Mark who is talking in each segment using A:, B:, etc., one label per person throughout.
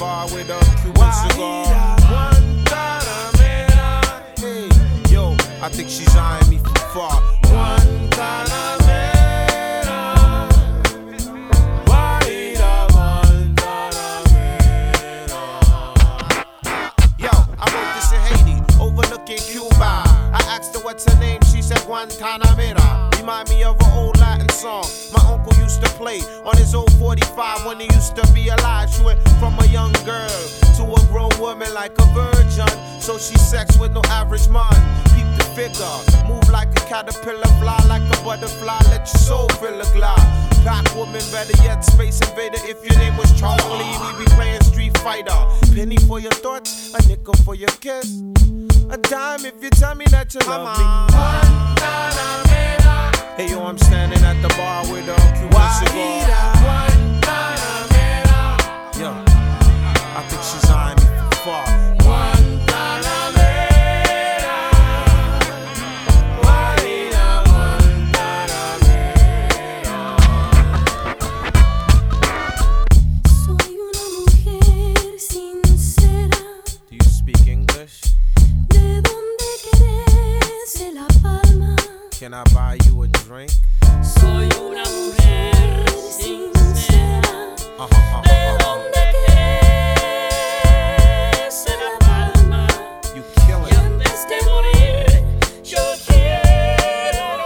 A: bar with a Cuban cigar. Guantanamera. Remind me of an old Latin song my uncle used to play on his old 45 when he used to be alive. She went from a young girl to a grown woman like a virgin. So she sex with no average man. Figure, move like a caterpillar, fly like a butterfly, let your soul fill a glide. Pack woman, better yet, space invader. If your name was Charlie, we be playing Street Fighter. Penny for your thoughts, a nickel for your kiss. A dime if you tell me that you love me. Hey yo, I'm standing at the bar Can I buy you a drink?
B: Soy una mujer sincera.
A: Uh-huh, uh-huh,
B: ¿De
A: uh-huh.
B: dónde querés la palma?
A: You killing
B: Y
A: it.
B: antes de morir, yo quiero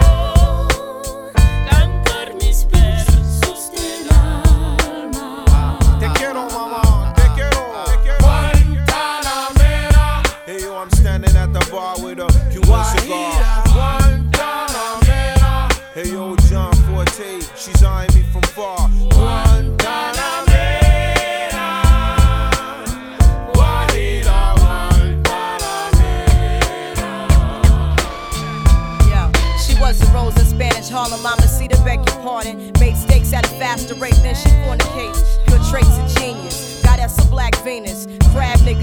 B: cantar mis versos del alma.
A: Ah, te quiero, mama. Te quiero. Te quiero. Guantanamera. Hey yo, I'm standing at the bar with a yo, Forte, she's eyeing me from far.
C: Rose in Spanish Harlem. Mama see the beg your pardon. Made stakes at a faster rate than she fornicates. Pure traits of genius. Got us a black Venus.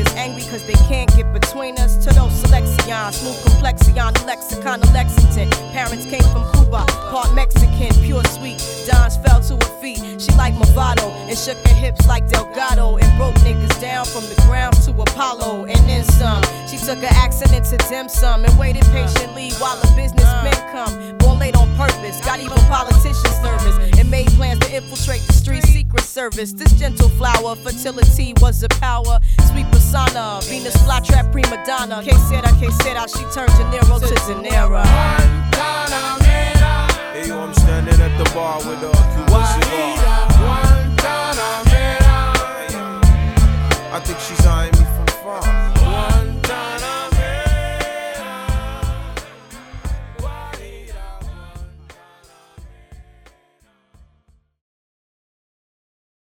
C: Niggas angry cause they can't get between us. To those selections, smooth complexion, lexicon of Lexington. Parents came from Cuba, part Mexican, pure sweet. Dons fell to her feet. She like Movado and shook her hips like Delgado and broke niggas down from the ground to Apollo and then some. She took her accent into dim sum and waited patiently while the businessmen come. Born late on purpose, got even politicians nervous service. This gentle flower, fertility was a power. Sweet persona, Venus flytrap prima donna. Que said I can't sit she turned Janeiro Niro to Zanera.
A: Hey yo, I'm standing at the bar with a Cuban cigar. I think she's eyeing me